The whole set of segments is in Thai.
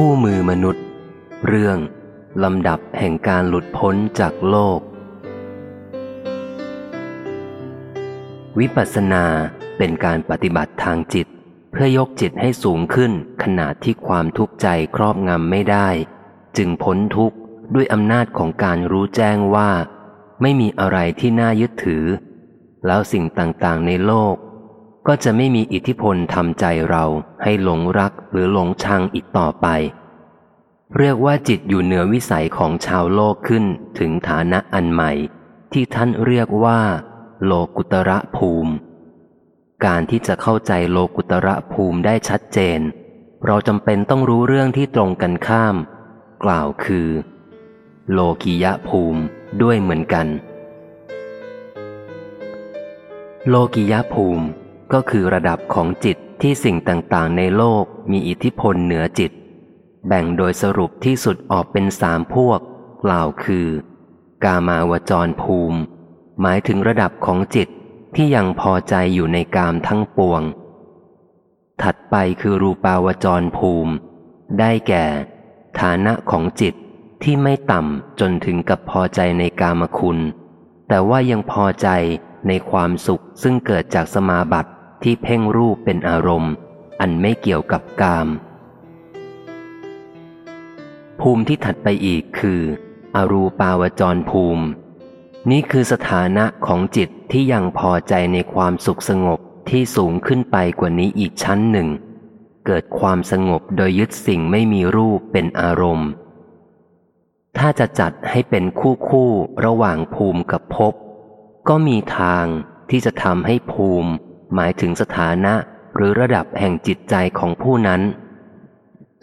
คู่มือมนุษย์ เรื่องลำดับแห่งการหลุดพ้นจากโลก วิปัสสนาเป็นการปฏิบัติทางจิต เพื่อยกจิตให้สูงขึ้นขนาดที่ความทุกข์ใจครอบงำไม่ได้ จึงพ้นทุกข์ด้วยอำนาจของการรู้แจ้งว่า ไม่มีอะไรที่น่ายึดถือ แล้วสิ่งต่างๆในโลก ก็จะไม่มีอิทธิพลทำใจเราให้หลงรักหรือหลงชังอีกต่อไป เรียกว่าจิตอยู่เหนือวิสัยของชาวโลกขึ้นถึงฐานะอันใหม่ ที่ท่านเรียกว่า โลกุตระภูมิ การที่จะเข้าใจโลกุตระภูมิได้ชัดเจน เราจำเป็นต้องรู้เรื่องที่ตรงกันข้าม กล่าวคือ โลกิยะภูมิด้วยเหมือนกัน โลกิยะภูมิ ก็คือระดับของจิตที่สิ่งต่างๆ ในโลกมีอิทธิพลเหนือจิต แบ่งโดยสรุปที่สุดออกเป็นสามพวก กล่าวคือ กามาวจรภูมิ หมายถึงระดับของจิตที่ยังพอใจอยู่ในกามทั้งปวง ถัดไปคือรูปาวจรภูมิ ได้แก่ ฐานะของจิตที่ไม่ต่ำจนถึงกับพอใจในกามคุณ แต่ว่ายังพอใจในความสุขซึ่งเกิดจากสมาบัติ ที่เพ่งรูปเป็นอารมณ์ อันไม่เกี่ยวกับกาม ภูมิที่ถัดไปอีกคือ อรูปาวจรภูมิ นี่คือสถานะของจิตที่ยังพอใจในความสุขสงบที่สูงขึ้นไปกว่านี้อีกชั้นหนึ่ง เกิดความสงบโดยยึดสิ่งไม่มีรูปเป็นอารมณ์ ถ้าจะจัดให้เป็นคู่คู่ระหว่างภูมิกับภพก็มีทางที่จะทำให้ภูมิ หมายถึงสถานะหรือระดับแห่งจิตใจของผู้นั้น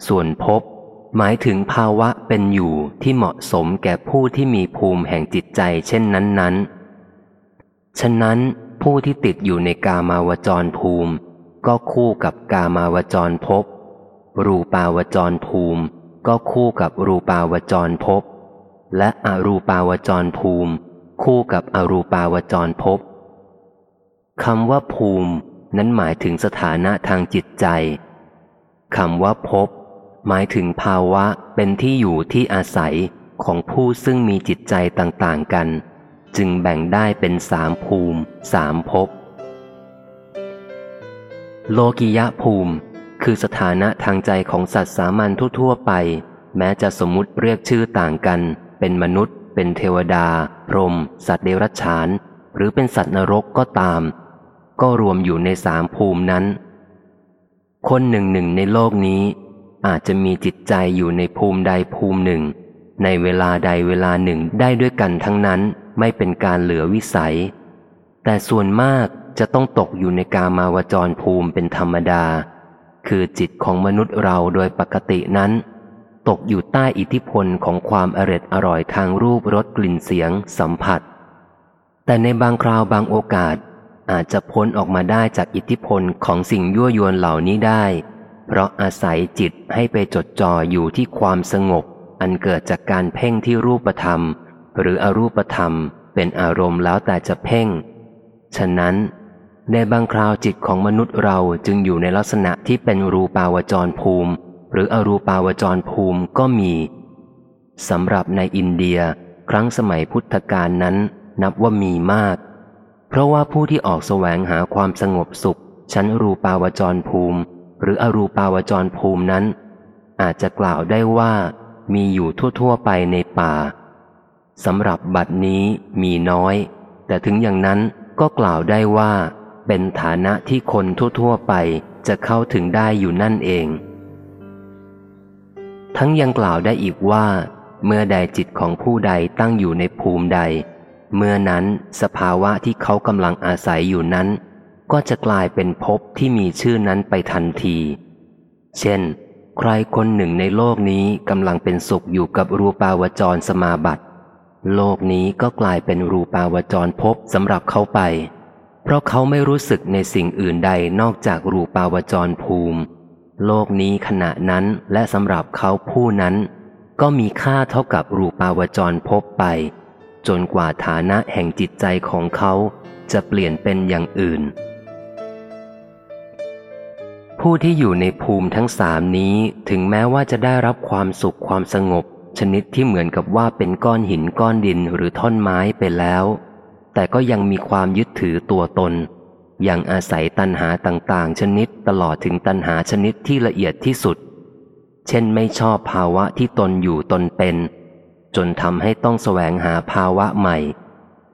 ส่วนภพหมายถึงภาวะเป็นอยู่ที่เหมาะสมแก่ผู้ที่มีภูมิแห่งจิตใจเช่นนั้นๆ ฉะนั้นผู้ที่ติดอยู่ในกามาวจรภูมิ ก็คู่กับกามาวจรภพรูปาวจรภูมิ ก็คู่กับรูปาวจรภพและอรูปาวจรภูมิ คู่กับอรูปาวจรภพ คำว่าภูมิ นั้นหมายถึงสถานะทางจิตใจคำว่าภพหมายถึงภาวะเป็นที่อยู่ที่อาศัยของผู้ซึ่งมีจิตใจต่างๆกัน จึงแบ่งได้เป็นสามภูมิสามภพโลกิยะภูมิ คือสถานะทางใจของสัตว์สามัญทั่ว ๆ ไป แม้จะสมมุติเรียกชื่อต่างกัน เป็นมนุษย์ เป็นเทวดา พรหมสัตว์เดรัจฉาน หรือเป็นสัตว์นรกก็ตาม ก็รวมอยู่ในสามภูมินั้น คนหนึ่งหนึ่งในโลกนี้ อาจจะมีจิตใจอยู่ในภูมิใดภูมิหนึ่ง ในเวลาใดเวลาหนึ่งได้ด้วยกันทั้งนั้นไม่เป็นการเหลือวิสัย แต่ส่วนมากจะต้องตกอยู่ในกามาวจรภูมิเป็นธรรมดา คือจิตของมนุษย์เราโดยปกตินั้น ตกอยู่ใต้อิทธิพลของความอร็ดอร่อยทางรูปรสกลิ่นเสียงสัมผัส แต่ในบางคราวบางโอกาส อาจจะพ้นออกมาได้จากอิทธิพลของสิ่งยั่วยวนเหล่านี้ได้ เพราะอาศัยจิตให้ไปจดจ่ออยู่ที่ความสงบ อันเกิดจากการเพ่งที่รูปธรรม หรืออรูปธรรมเป็นอารมณ์แล้วแต่จะเพ่ง ฉะนั้น ในบางคราวจิตของมนุษย์เราจึงอยู่ในลักษณะที่เป็นรูปาวจรภูมิ หรืออรูปาวจรภูมิก็มีสำหรับในอินเดีย ครั้งสมัยพุทธกาลนั้นนับว่ามีมาก เพราะว่าผู้ที่ออกแสวงหาความสงบสุข ชั้นรูปาวจรภูมิ หรืออรูปาวจรภูมินั้น อาจจะกล่าวได้ว่ามีอยู่ทั่วๆไปในป่าสำหรับบัดนี้มีน้อย แต่ถึงอย่างนั้นก็กล่าวได้ว่า เป็นฐานะที่คนทั่วๆไปจะเข้าถึงได้อยู่นั่นเอง ทั้งยังกล่าวได้อีกว่า เมื่อใดจิตของผู้ใดตั้งอยู่ในภูมิใด เมื่อนั้นสภาวะที่เขากำลังอาศัยอยู่นั้น ก็จะกลายเป็นภพที่มีชื่อนั้นไปทันที เช่น ใครคนหนึ่งในโลกนี้กำลังเป็นสุขอยู่กับรูปาวจรสมาบัติ โลกนี้ก็กลายเป็นรูปาวจรภพสำหรับเขาไป เพราะเขาไม่รู้สึกในสิ่งอื่นใดนอกจากรูปาวจรภูมิ โลกนี้ขณะนั้นและสำหรับเขาผู้นั้น ก็มีค่าเท่ากับรูปาวจรภพไป จนกว่าฐานะแห่งจิตใจของเขาจะเปลี่ยนเป็นอย่างอื่น ผู้ที่อยู่ในภูมิทั้งสามนี้ถึงแม้ว่าจะได้รับความสุขความสงบ ชนิดที่เหมือนกับว่าเป็นก้อนหินก้อนดินหรือท่อนไม้ไปแล้ว แต่ก็ยังมีความยึดถือตัวตน ยังอาศัยตัณหาต่างๆ ชนิดตลอดถึงตัณหาชนิดที่ละเอียดที่สุด เช่นไม่ชอบภาวะที่ตนอยู่ตนเป็น จนทำให้ต้องแสวงหาภาวะใหม่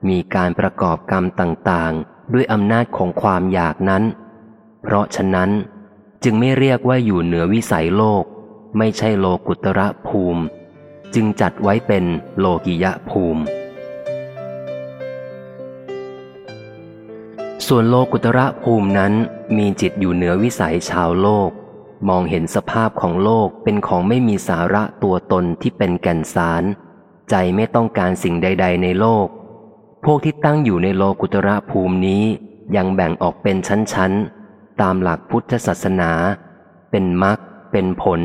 มีการประกอบกรรมต่างๆ ด้วยอำนาจของความอยากนั้น เพราะฉะนั้นจึงไม่เรียกว่าอยู่เหนือวิสัยโลก ไม่ใช่โลกุตระภูมิ จึงจัดไว้เป็นโลกิยะภูมิ ส่วนโลกุตระภูมินั้นมีจิตอยู่เหนือวิสัยชาวโลก มองเห็นสภาพของโลกเป็นของไม่มีสาระตัวตนที่เป็นแก่นสาร ใจไม่ต้องการสิ่งใด ๆ ในโลก พวกที่ตั้งอยู่ในโลกุตระภูมินี้ยังแบ่งออกเป็นชั้น ๆ ตามหลักพุทธศาสนา เป็นมรรคเป็นผล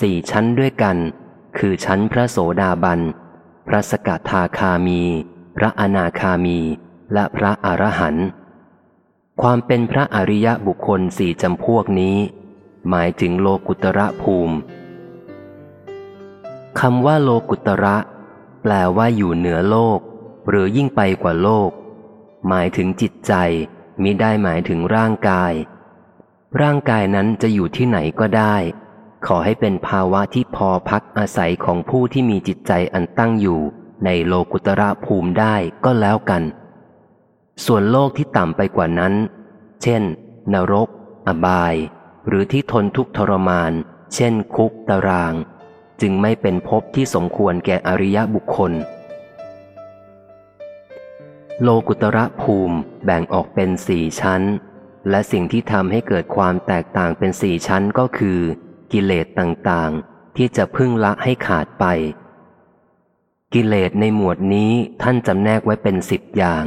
สี่ชั้นด้วยกัน คือชั้นพระโสดาบัน พระสกทาคามี พระอนาคามี และพระอรหันต์ความเป็นพระอริยบุคคลสี่จำพวกนี้ หมายถึงโลกุตระภูมิคำว่าโลกุตระ ลว่าอยู่เหนือโลก หรือยิ่งไปกว่าโลก หมายถึงจิตใจมิได้หมายถึงร่างกาย ร่างกายนั้นจะอยู่ที่ไหนก็ได้ ขอให้เป็นภาวะที่พอพักอาศัยของผู้ที่มีจิตใจอันตั้งอยู่ในโลกุตระภูมิได้ก็แล้วกัน ส่วนโลกที่ต่ำไปกว่านั้น เช่น นรก อบาย หรือที่ทนทุกข์ทรมาน เช่นคุกตาราง จึงไม่เป็นภพที่สมควรแก่อริยบุคคล โลกุตระภูมิแบ่งออกเป็นสี่ชั้น และสิ่งที่ทำให้เกิดความแตกต่างเป็นสี่ชั้นก็คือ กิเลสต่างๆ ที่จะพึ่งละให้ขาดไป กิเลสในหมวดนี้ท่านจำแนกไว้เป็นสิบอย่าง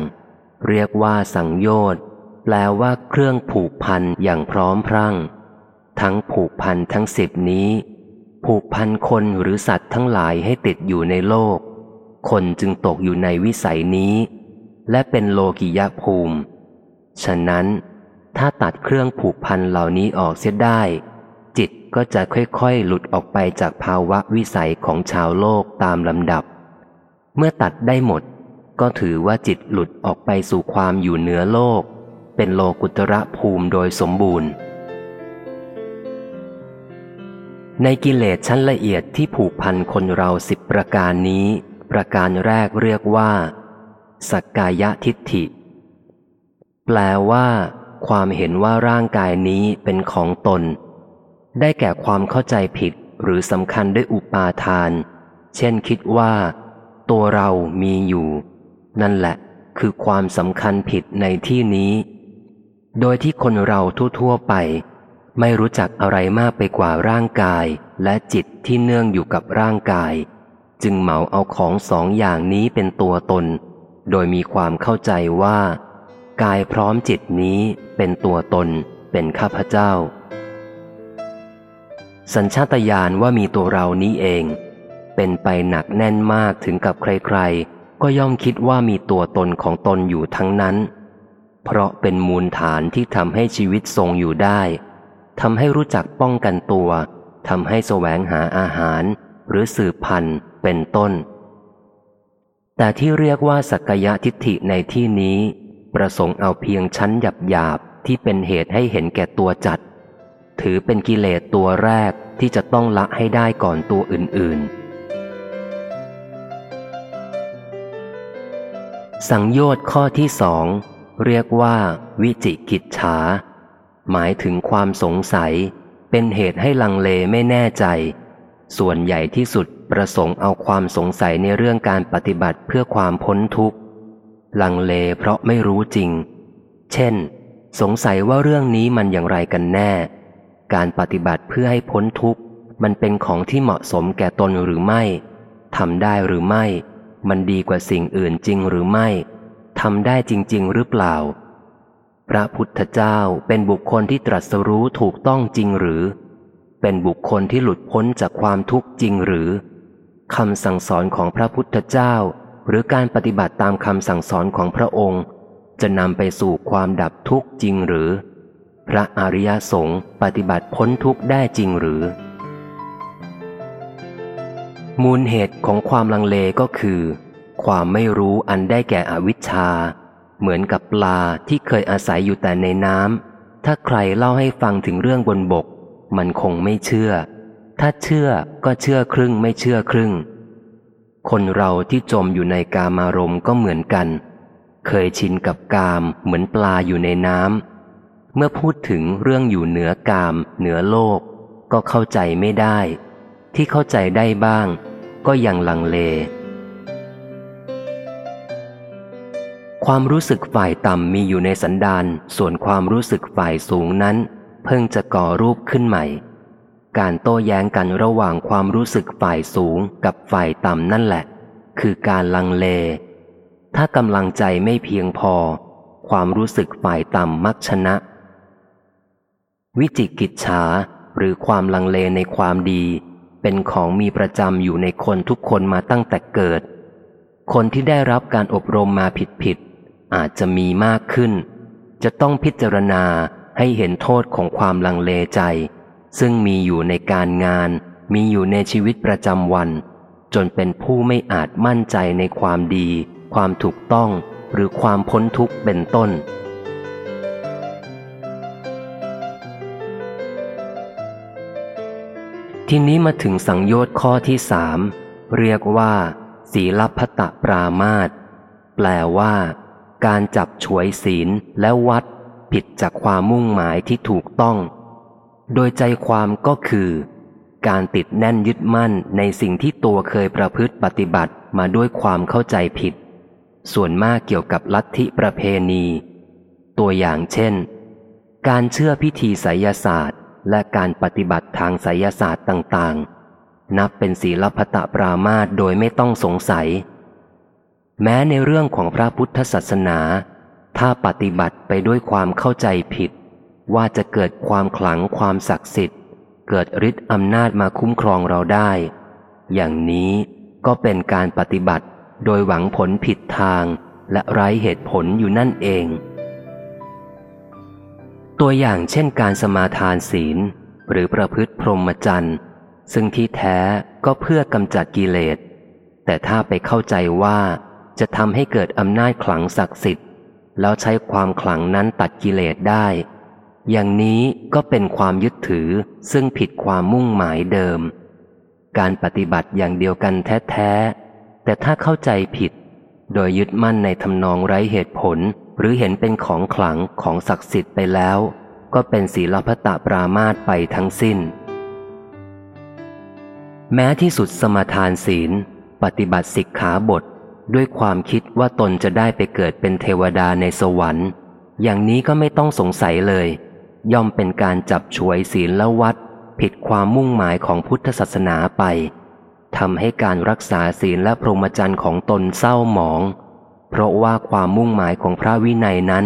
เรียกว่าสังโยชน์แปลว่าเครื่องผูกพันอย่างพร้อมพรั่ง ทั้งผูกพันทั้งสิบนี้ ผูกพันคนหรือสัตว์ทั้งหลายให้ติดอยู่ในโลก คนจึงตกอยู่ในวิสัยนี้ และเป็นโลกิยะภูมิ ฉะนั้น ถ้าตัดเครื่องผูกพันเหล่านี้ออกเสียได้ จิตก็จะค่อยๆ หลุดออกไปจากภาวะวิสัยของชาวโลกตามลำดับ เมื่อตัดได้หมด ก็ถือว่าจิตหลุดออกไปสู่ความอยู่เหนือโลก เป็นโลกุตระภูมิโดยสมบูรณ์ ในกิเลสชั้นละเอียดที่ผูกพันคนเราสิบประการนี้ ประการแรกเรียกว่า สักกายทิฏฐิ แปลว่า ความเห็นว่าร่างกายนี้เป็นของตน ได้แก่ความเข้าใจผิดหรือสำคัญด้วยอุปาทาน เช่นคิดว่า ตัวเรามีอยู่ นั่นแหละ คือความสำคัญผิดในที่นี้ โดยที่คนเราทั่วๆไป ไม่รู้จักอะไรมากไปกว่าร่างกายและจิตที่เนื่องอยู่กับร่างกาย จึงเหมาเอาของสองอย่างนี้เป็นตัวตน โดยมีความเข้าใจว่า กายพร้อมจิตนี้เป็นตัวตน เป็นข้าพเจ้า สัญชาตญาณว่ามีตัวเรานี้เอง เป็นไปหนักแน่นมากถึงกับใครๆ ก็ย่อมคิดว่ามีตัวตนของตนอยู่ทั้งนั้น เพราะเป็นมูลฐานที่ทำให้ชีวิตทรงอยู่ได้ ทำให้รู้จักป้องกันตัวทำให้แสวงหาอาหาร หรือสืบพันธุ์เป็นต้น แต่ที่เรียกว่าสักยะทิฏฐิในที่นี้ ประสงค์เอาเพียงชั้นหยับหยาบที่เป็นเหตุให้เห็นแก่ตัวจัด ถือเป็นกิเลสตัวแรกที่จะต้องละให้ได้ก่อนตัวอื่นๆ สังโยชน์ข้อที่สองเรียกว่าวิจิกิจฉา หมายถึงความสงสัย เป็นเหตุให้ลังเลไม่แน่ใจ ส่วนใหญ่ที่สุดประสงค์เอาความสงสัยในเรื่องการปฏิบัติเพื่อความพ้นทุกข์ ลังเลเพราะไม่รู้จริง เช่น สงสัยว่าเรื่องนี้มันอย่างไรกันแน่ การปฏิบัติเพื่อให้พ้นทุกข์ มันเป็นของที่เหมาะสมแก่ตนหรือไม่ทำได้หรือไม่ มันดีกว่าสิ่งอื่นจริงหรือไม่ทำได้จริง ๆ หรือเปล่า พระพุทธเจ้าเป็นบุคคลที่ตรัสรู้ถูกต้องจริงหรือ เป็นบุคคลที่หลุดพ้นจากความทุกข์จริงหรือคำสั่งสอนของพระพุทธเจ้า หรือการปฏิบัติตามคำสั่งสอนของพระองค์ จะนำไปสู่ความดับทุกข์จริงหรือ พระอริยสงฆ์ปฏิบัติพ้นทุกข์ได้จริงหรือ มูลเหตุของความลังเลก็คือ ความไม่รู้อันได้แก่อวิชชา เหมือนกับปลาที่เคยอาศัยอยู่แต่ในน้ำถ้าใครเล่าให้ฟังถึงเรื่องบนบก มันคงไม่เชื่อ ถ้าเชื่อก็เชื่อครึ่งไม่เชื่อครึ่ง คนเราที่จมอยู่ในกามารมณ์ก็เหมือนกัน เคยชินกับกามเหมือนปลาอยู่ในน้ำเมื่อพูดถึงเรื่องอยู่เหนือกาม เหนือโลก ก็เข้าใจไม่ได้ ที่เข้าใจได้บ้าง ก็ยังลังเล ความรู้สึกฝ่ายต่ำมีอยู่ในสันดานส่วนความรู้สึกฝ่ายสูงนั้น เพิ่งจะก่อรูปขึ้นใหม่ การโต้แย้งกันระหว่างความรู้สึกฝ่ายสูงกับฝ่ายต่ำนั่นแหละ คือการลังเล ถ้ากำลังใจไม่เพียงพอ ความรู้สึกฝ่ายต่ำมักชนะ วิจิกิจฉาหรือความลังเลในความดี เป็นของมีประจำอยู่ในคนทุกคนมาตั้งแต่เกิด คนที่ได้รับการอบรมมาผิดๆ อาจจะมีมากขึ้น จะต้องพิจารณาให้เห็นโทษของความลังเลใจ ซึ่งมีอยู่ในการงาน มีอยู่ในชีวิตประจำวัน จนเป็นผู้ไม่อาจมั่นใจในความดี ความถูกต้องหรือความพ้นทุกข์เป็นต้น ทีนี้มาถึงสังโยชน์ข้อที่สามเรียกว่า ศีลพัตปรามาตแปลว่า การจับฉวยศีลและวัดผิดจากความมุ่งหมายที่ถูกต้อง โดยใจความก็คือ การติดแน่นยึดมั่นในสิ่งที่ตัวเคยประพฤติปฏิบัติมาด้วยความเข้าใจผิด ส่วนมากเกี่ยวกับลัทธิประเพณี ตัวอย่างเช่น การเชื่อพิธีไสยศาสตร์ และการปฏิบัติทางไสยศาสตร์ต่างๆ นับเป็นศีลพัตปรามาตโดยไม่ต้องสงสัย แม้ในเรื่องของพระพุทธศาสนา ถ้าปฏิบัติไปด้วยความเข้าใจผิด ว่าจะเกิดความขลังความศักดิ์สิทธิ์ เกิดฤทธิ์อำนาจมาคุ้มครองเราได้ อย่างนี้ก็เป็นการปฏิบัติโดยหวังผลผิดทางและไร้เหตุผลอยู่นั่นเอง ตัวอย่างเช่นการสมาทานศีล หรือประพฤติพรหมจรรย์ซึ่งที่แท้ก็เพื่อกำจัดกิเลส แต่ถ้าไปเข้าใจว่า จะทำให้เกิดอำนาจขลังศักดิ์สิทธิ์ แล้วใช้ความขลังนั้นตัดกิเลสได้ อย่างนี้ก็เป็นความยึดถือซึ่งผิดความมุ่งหมายเดิม การปฏิบัติอย่างเดียวกันแท้ๆ แต่ถ้าเข้าใจผิด โดยยึดมั่นในทำนองไร้เหตุผล หรือเห็นเป็นของขลังของศักดิ์สิทธิ์ไปแล้ว ก็เป็นศีลพัตปรามาตไปทั้งสิ้น แม้ที่สุดสมทานศีล ปฏิบัติสิกขาบท ด้วยความคิดว่าตนจะได้ไปเกิดเป็นเทวดาในสวรรค์ อย่างนี้ก็ไม่ต้องสงสัยเลย ย่อมเป็นการจับฉวยศีลและวัด ผิดความมุ่งหมายของพุทธศาสนาไปทำให้การรักษาศีลและพรหมจรรย์ของตนเศร้าหมอง เพราะว่าความมุ่งหมายของพระวินัยนั้น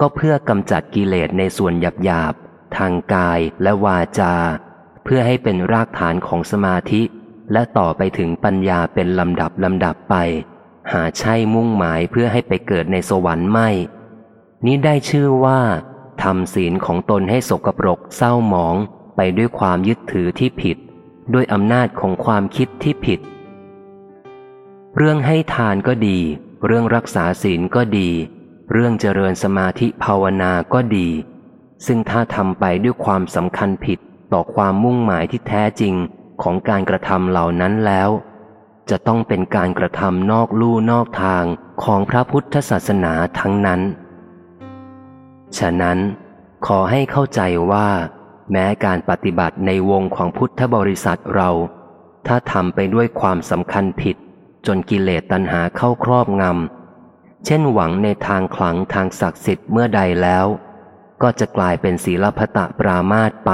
ก็เพื่อกำจัดกิเลสในส่วนหยาบๆทางกายและวาจา เพื่อให้เป็นรากฐานของสมาธิ และต่อไปถึงปัญญาเป็นลำดับลำดับไป หาใช่มุ่งหมายเพื่อให้ไปเกิดในสวรรค์ไม่ นี้ได้ชื่อว่าทำศีลของตนให้สกปรกเศร้าหมองไปด้วยความยึดถือที่ผิด ด้วยอำนาจของความคิดที่ผิด เรื่องให้ทานก็ดี เรื่องรักษาศีลก็ดี เรื่องเจริญสมาธิภาวนาก็ดี ซึ่งถ้าทำไปด้วยความสำคัญผิดต่อความมุ่งหมายที่แท้จริงของการกระทำเหล่านั้นแล้ว จะต้องเป็นการกระทำนอกลู่นอกทางของพระพุทธศาสนาทั้งนั้น ฉะนั้นขอให้เข้าใจว่า แม้การปฏิบัติในวงของพุทธบริษัทเรา ถ้าทำไปด้วยความสำคัญผิด จนกิเลสตัณหาเข้าครอบงำ เช่นหวังในทางขลังทางศักดิ์สิทธิ์เมื่อใดแล้ว ก็จะกลายเป็นศีลพตะปรามาตไป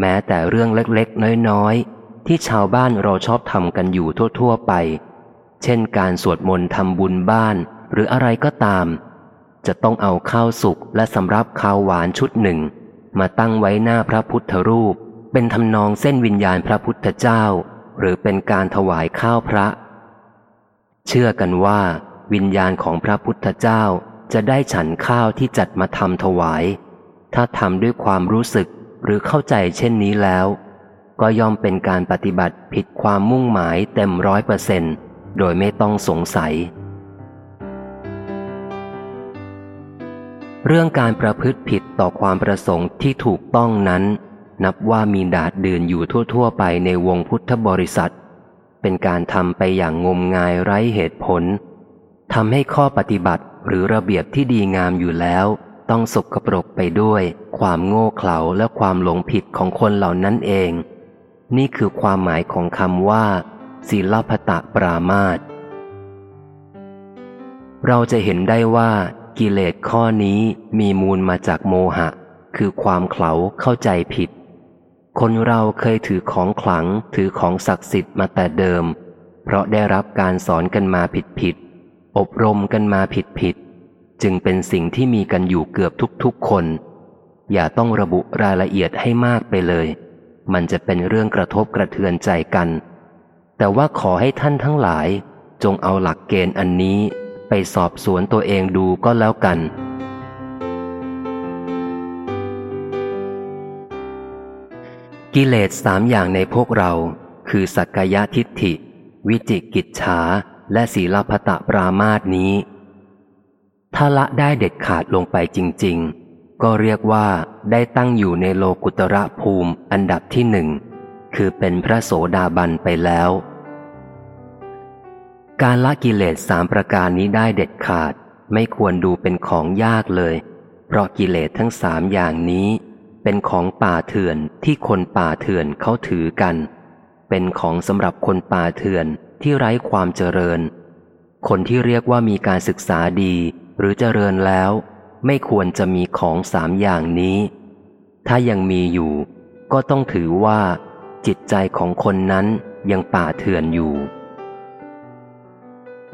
แม้แต่เรื่องเล็กๆ น้อยๆ ที่ชาวบ้านเราชอบทำกันอยู่ทั่ว ๆ ไป เช่นการสวดมนต์ทำบุญบ้าน หรืออะไรก็ตาม จะต้องเอาข้าวสุกและสำรับข้าวหวานชุดหนึ่ง มาตั้งไว้หน้าพระพุทธรูป เป็นทำนองเส้นวิญญาณพระพุทธเจ้า หรือเป็นการถวายข้าวพระ เชื่อกันว่า วิญญาณของพระพุทธเจ้าจะได้ฉันข้าวที่จัดมาทำถวาย ถ้าทำด้วยความรู้สึกหรือเข้าใจเช่นนี้แล้ว ก็ย่อมเป็นการปฏิบัติผิดความมุ่งหมายเต็มร้อยเปอร์เซนต์โดยไม่ต้องสงสัย เรื่องการประพฤติผิดต่อความประสงค์ที่ถูกต้องนั้น นับว่ามีดาดเดื่นอยู่ทั่ว ๆ ไปในวงพุทธบริษัท เป็นการทำไปอย่างงมงายไร้เหตุผลทำให้ข้อปฏิบัติหรือระเบียบที่ดีงามอยู่แล้ว ต้องสกปรกไปด้วย ความโง่เขลาและความหลงผิดของคนเหล่านั้นเอง นี่คือความหมายของคำว่าศีลพตะปรามาตเราจะเห็นได้ว่ากิเลสข้อนี้มีมูลมาจากโมหะ คือความเขลาเข้าใจผิด คนเราเคยถือของขลังถือของศักดิ์สิทธิ์มาแต่เดิม เพราะได้รับการสอนกันมาผิดผิด อบรมกันมาผิดผิด จึงเป็นสิ่งที่มีกันอยู่เกือบทุกๆคน อย่าต้องระบุรายละเอียดให้มากไปเลย มันจะเป็นเรื่องกระทบกระเทือนใจกัน แต่ว่าขอให้ท่านทั้งหลาย จงเอาหลักเกณฑ์อันนี้ไปสอบสวนตัวเองดูก็แล้วกัน กิเลสสามอย่างในพวกเรา คือสักกายทิฏฐิ วิจิกิจฉาและศีลพตะปรามาสนี้ ถ้าละได้เด็ดขาดลงไปจริง ๆ ก็เรียกว่าได้ตั้งอยู่ในโลกุตระภูมิอันดับที่หนึ่ง คือเป็นพระโสดาบันไปแล้ว การละกิเลสสามประการนี้ได้เด็ดขาดไม่ควรดูเป็นของยากเลย เพราะกิเลสทั้งสามอย่างนี้ เป็นของป่าเถื่อนที่คนป่าเถื่อนเขาถือกัน เป็นของสำหรับคนป่าเถื่อนที่ไร้ความเจริญ คนที่เรียกว่ามีการศึกษาดีหรือเจริญแล้ว ไม่ควรจะมีของสามอย่างนี้ ถ้ายังมีอยู่ ก็ต้องถือว่า จิตใจของคนนั้นยังป่าเถื่อนอยู่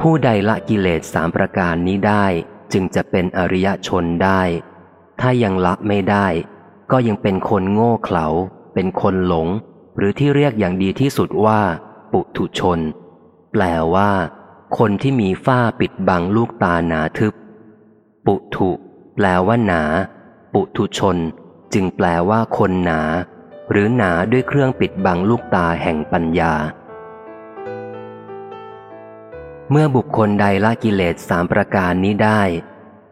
ผู้ใดละกิเลสสามประการนี้ได้จึงจะเป็นอริยชนได้ ถ้ายังละไม่ได้ ก็ยังเป็นคนโง่เขลา เป็นคนหลง หรือที่เรียกอย่างดีที่สุดว่า ปุถุชน แปลว่า คนที่มีฝ้าปิดบังลูกตาหนาทึบ ปุถุ แปลว่าหนา ปุถุชน จึงแปลว่าคนหนา หรือหนาด้วยเครื่องปิดบังลูกตาแห่งปัญญา เมื่อบุคคลใดละกิเลสสามประการนี้ได้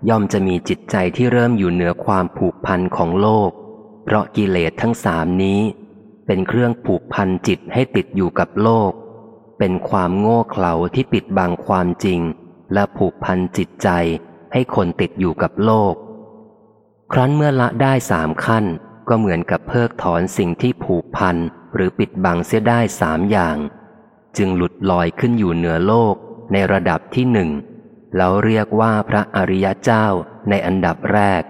ย่อมจะมีจิตใจที่เริ่มอยู่เหนือความผูกพันของโลก เพราะกิเลสทั้งสามนี้ เป็นเครื่องผูกพันจิตให้ติดอยู่กับโลก เป็นความโง่เขลาที่ปิดบังความจริง และผูกพันจิตใจ ให้คนติดอยู่กับโลก ครั้นเมื่อละได้สามขั้น ก็เหมือนกับเพิกถอนสิ่งที่ผูกพันหรือปิดบังเสียได้สามอย่าง จึงหลุดลอยขึ้นอยู่เหนือโลกในระดับที่หนึ่งแล้วเรียกว่าพระอริยเจ้าในอันดับแรก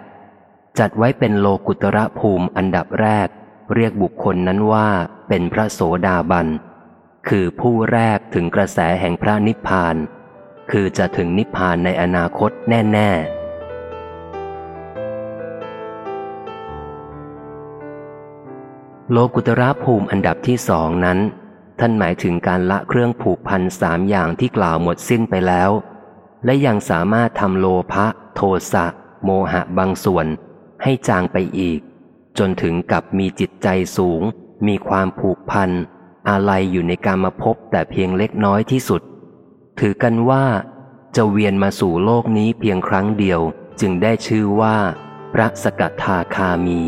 จัดไว้เป็นโลกุตระภูมิอันดับแรก เรียกบุคคลนั้นว่าเป็นพระโสดาบัน คือผู้แรกถึงกระแสแห่งพระนิพพาน คือจะถึงนิพพานในอนาคตแน่ ๆโลกุตระภูมิอันดับที่สองนั้น ท่านหมายถึงการละเครื่องผูกพันสามอย่างที่กล่าวหมดสิ้นไปแล้ว และยังสามารถทำโลภะโทสะ โมหะบางส่วน ให้จางไปอีก จนถึงกับมีจิตใจสูง มีความผูกพันอะไรอยู่ในการมาพบแต่เพียงเล็กน้อยที่สุด ถือกันว่า จะเวียนมาสู่โลกนี้เพียงครั้งเดียวจึงได้ชื่อว่า พระสกทาคามี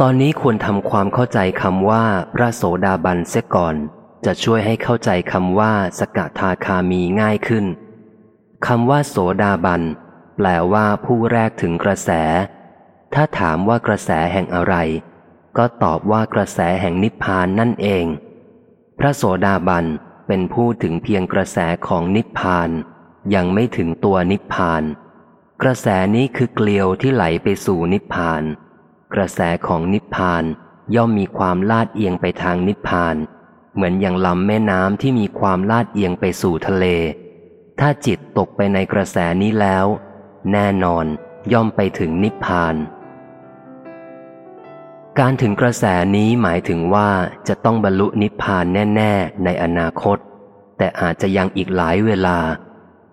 ตอนนี้ควรทำความเข้าใจคำว่า พระโสดาบันเสียก่อน จะช่วยให้เข้าใจคำว่า สกทาคามีง่ายขึ้นคำว่า โสดาบันแปลว่าผู้แรกถึงกระแส ถ้าถามว่ากระแสแห่งอะไร ก็ตอบว่ากระแสแห่งนิพพานนั่นเอง พระโสดาบัน เป็นผู้ถึงเพียงกระแสของนิพพาน ยังไม่ถึงตัวนิพพาน กระแสนี้คือเกลียวที่ไหลไปสู่นิพพาน กระแสของนิพพานย่อมมีความลาดเอียงไปทางนิพพาน เหมือนอย่างลำแม่น้ำที่มีความลาดเอียงไปสู่ทะเล ถ้าจิตตกไปในกระแสนี้แล้ว แน่นอนย่อมไปถึงนิพพาน การถึงกระแสนี้หมายถึงว่าจะต้องบรรลุนิพพานแน่ ๆ ในอนาคต แต่อาจจะยังอีกหลายเวลา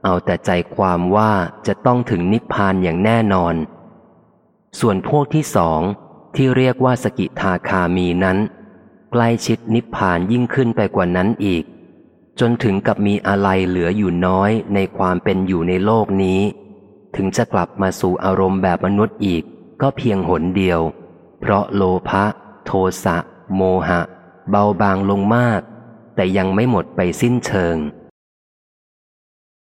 เอาแต่ใจความว่าจะต้องถึงนิพพานอย่างแน่นอน ส่วนพวกที่สองที่เรียกว่าสกิทาคามีนั้น ใกล้ชิดนิพพานยิ่งขึ้นไปกว่านั้นอีก จนถึงกับมีอะไรเหลืออยู่น้อยในความเป็นอยู่ในโลกนี้ ถึงจะกลับมาสู่อารมณ์แบบมนุษย์อีก ก็เพียงหนเดียว เพราะโลภะโทสะ โมหะ เบาบางลงมาก แต่ยังไม่หมดไปสิ้นเชิง